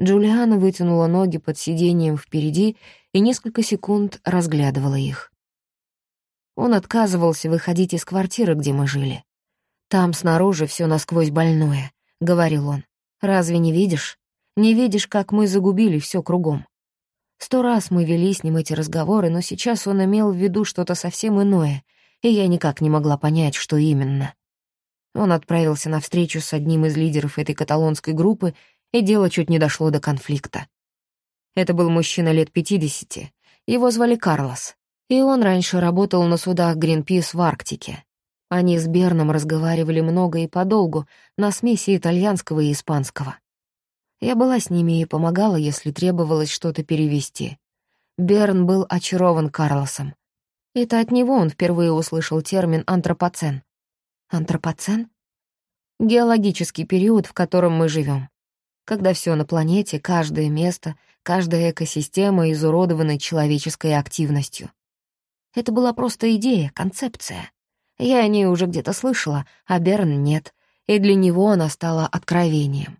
Джулиана вытянула ноги под сиденьем впереди и несколько секунд разглядывала их. Он отказывался выходить из квартиры, где мы жили. «Там снаружи все насквозь больное», — говорил он. «Разве не видишь? Не видишь, как мы загубили все кругом?» Сто раз мы вели с ним эти разговоры, но сейчас он имел в виду что-то совсем иное, и я никак не могла понять, что именно. Он отправился на встречу с одним из лидеров этой каталонской группы, и дело чуть не дошло до конфликта. Это был мужчина лет пятидесяти. Его звали Карлос, и он раньше работал на судах Гринпис в Арктике. Они с Берном разговаривали много и подолгу, на смеси итальянского и испанского. Я была с ними и помогала, если требовалось что-то перевести. Берн был очарован Карлосом. Это от него он впервые услышал термин «антропоцен». Антропоцен? Геологический период, в котором мы живем. Когда все на планете, каждое место, каждая экосистема изуродованы человеческой активностью. Это была просто идея, концепция. Я о ней уже где-то слышала, а Берн нет, и для него она стала откровением.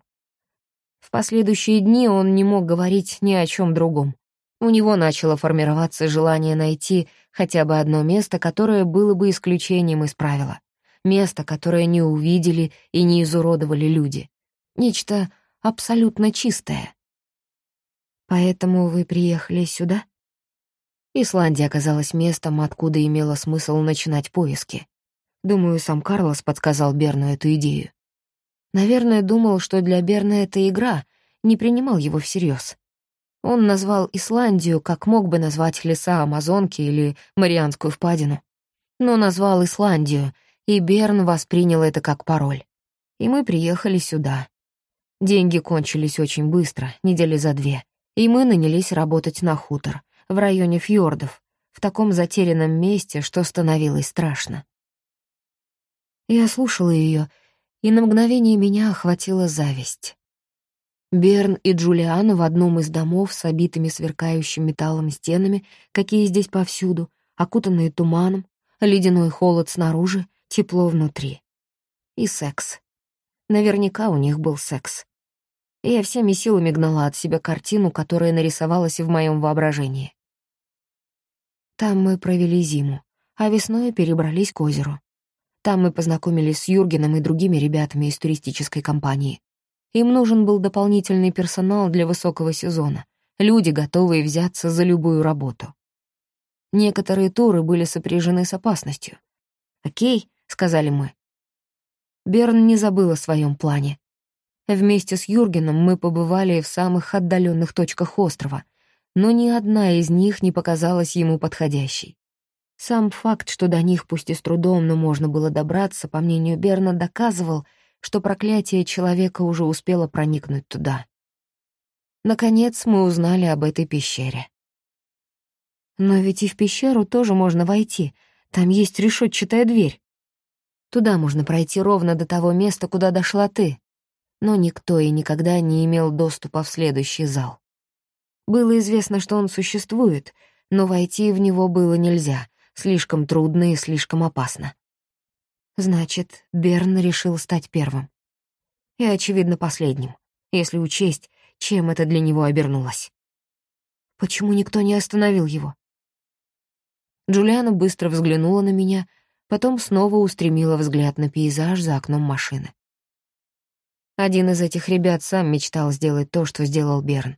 В последующие дни он не мог говорить ни о чем другом. У него начало формироваться желание найти хотя бы одно место, которое было бы исключением из правила. Место, которое не увидели и не изуродовали люди. Нечто абсолютно чистое. «Поэтому вы приехали сюда?» Исландия оказалась местом, откуда имело смысл начинать поиски. Думаю, сам Карлос подсказал Берну эту идею. Наверное, думал, что для Берна это игра, не принимал его всерьез. Он назвал Исландию, как мог бы назвать леса Амазонки или Марианскую впадину. Но назвал Исландию, и Берн воспринял это как пароль. И мы приехали сюда. Деньги кончились очень быстро, недели за две, и мы нанялись работать на хутор, в районе фьордов, в таком затерянном месте, что становилось страшно. Я слушала ее и на мгновение меня охватила зависть. Берн и Джулиана в одном из домов с обитыми сверкающим металлом стенами, какие здесь повсюду, окутанные туманом, ледяной холод снаружи, тепло внутри. И секс. Наверняка у них был секс. Я всеми силами гнала от себя картину, которая нарисовалась в моем воображении. Там мы провели зиму, а весной перебрались к озеру. Там мы познакомились с Юргеном и другими ребятами из туристической компании. Им нужен был дополнительный персонал для высокого сезона, люди, готовые взяться за любую работу. Некоторые туры были сопряжены с опасностью. «Окей», — сказали мы. Берн не забыл о своем плане. Вместе с Юргеном мы побывали в самых отдаленных точках острова, но ни одна из них не показалась ему подходящей. Сам факт, что до них пусть и с трудом, но можно было добраться, по мнению Берна, доказывал, что проклятие человека уже успело проникнуть туда. Наконец мы узнали об этой пещере. Но ведь и в пещеру тоже можно войти, там есть решетчатая дверь. Туда можно пройти ровно до того места, куда дошла ты. Но никто и никогда не имел доступа в следующий зал. Было известно, что он существует, но войти в него было нельзя, Слишком трудно и слишком опасно. Значит, Берн решил стать первым. И, очевидно, последним, если учесть, чем это для него обернулось. Почему никто не остановил его? Джулиана быстро взглянула на меня, потом снова устремила взгляд на пейзаж за окном машины. Один из этих ребят сам мечтал сделать то, что сделал Берн.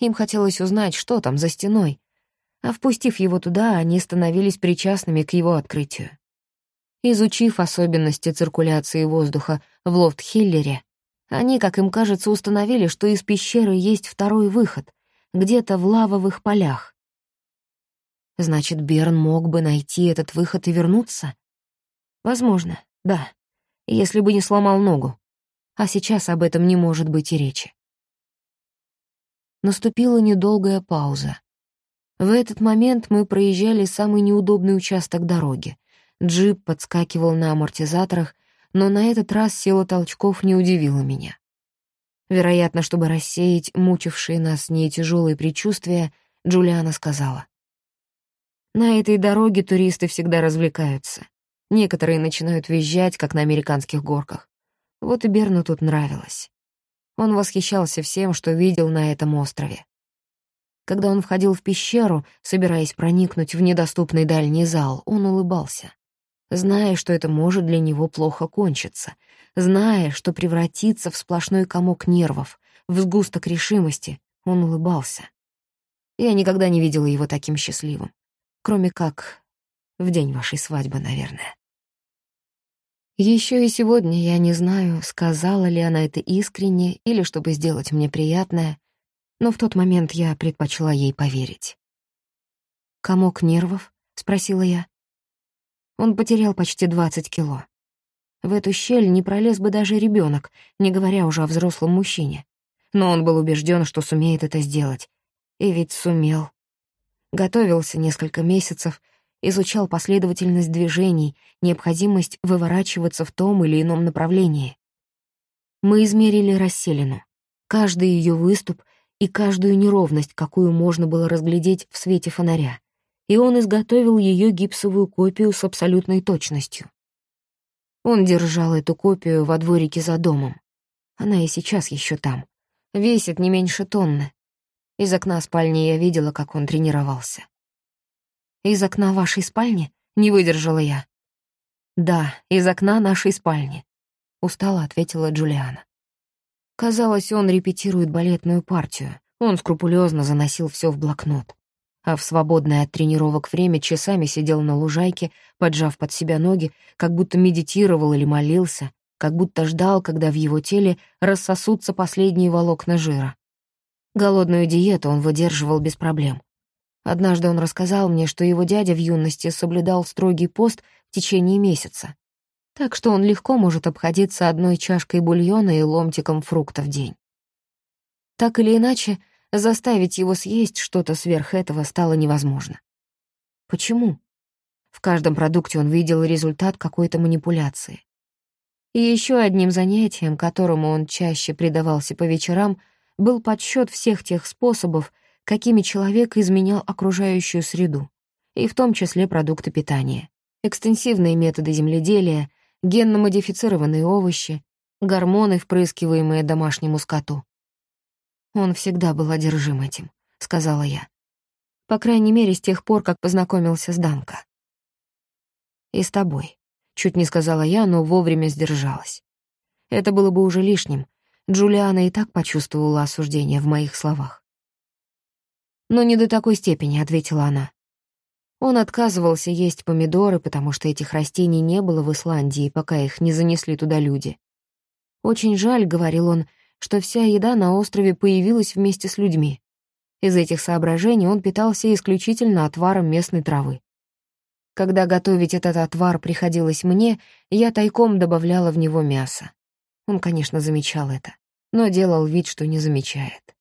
Им хотелось узнать, что там за стеной, а впустив его туда, они становились причастными к его открытию. Изучив особенности циркуляции воздуха в Лофтхеллире, они, как им кажется, установили, что из пещеры есть второй выход, где-то в лавовых полях. Значит, Берн мог бы найти этот выход и вернуться? Возможно, да, если бы не сломал ногу. А сейчас об этом не может быть и речи. Наступила недолгая пауза. В этот момент мы проезжали самый неудобный участок дороги. Джип подскакивал на амортизаторах, но на этот раз сила толчков не удивила меня. Вероятно, чтобы рассеять мучившие нас не тяжелые предчувствия, Джулиана сказала. «На этой дороге туристы всегда развлекаются. Некоторые начинают визжать, как на американских горках. Вот и Берну тут нравилось. Он восхищался всем, что видел на этом острове. Когда он входил в пещеру, собираясь проникнуть в недоступный дальний зал, он улыбался. Зная, что это может для него плохо кончиться, зная, что превратится в сплошной комок нервов, в сгусток решимости, он улыбался. Я никогда не видела его таким счастливым, кроме как в день вашей свадьбы, наверное. Еще и сегодня я не знаю, сказала ли она это искренне или чтобы сделать мне приятное, но в тот момент я предпочла ей поверить. «Комок нервов?» — спросила я. Он потерял почти 20 кило. В эту щель не пролез бы даже ребенок, не говоря уже о взрослом мужчине. Но он был убежден, что сумеет это сделать. И ведь сумел. Готовился несколько месяцев, изучал последовательность движений, необходимость выворачиваться в том или ином направлении. Мы измерили расселину. Каждый ее выступ — и каждую неровность, какую можно было разглядеть в свете фонаря, и он изготовил ее гипсовую копию с абсолютной точностью. Он держал эту копию во дворике за домом. Она и сейчас еще там. Весит не меньше тонны. Из окна спальни я видела, как он тренировался. «Из окна вашей спальни?» — не выдержала я. «Да, из окна нашей спальни», — устало ответила Джулиана. Казалось, он репетирует балетную партию. Он скрупулезно заносил все в блокнот. А в свободное от тренировок время часами сидел на лужайке, поджав под себя ноги, как будто медитировал или молился, как будто ждал, когда в его теле рассосутся последние волокна жира. Голодную диету он выдерживал без проблем. Однажды он рассказал мне, что его дядя в юности соблюдал строгий пост в течение месяца так что он легко может обходиться одной чашкой бульона и ломтиком фрукта в день. Так или иначе, заставить его съесть что-то сверх этого стало невозможно. Почему? В каждом продукте он видел результат какой-то манипуляции. И еще одним занятием, которому он чаще предавался по вечерам, был подсчет всех тех способов, какими человек изменял окружающую среду, и в том числе продукты питания, экстенсивные методы земледелия, генно-модифицированные овощи, гормоны, впрыскиваемые домашнему скоту. Он всегда был одержим этим, сказала я. По крайней мере, с тех пор, как познакомился с Данко. И с тобой. Чуть не сказала я, но вовремя сдержалась. Это было бы уже лишним. Джулиана и так почувствовала осуждение в моих словах. «Но не до такой степени», — ответила она. Он отказывался есть помидоры, потому что этих растений не было в Исландии, пока их не занесли туда люди. «Очень жаль», — говорил он, — «что вся еда на острове появилась вместе с людьми. Из этих соображений он питался исключительно отваром местной травы. Когда готовить этот отвар приходилось мне, я тайком добавляла в него мясо. Он, конечно, замечал это, но делал вид, что не замечает.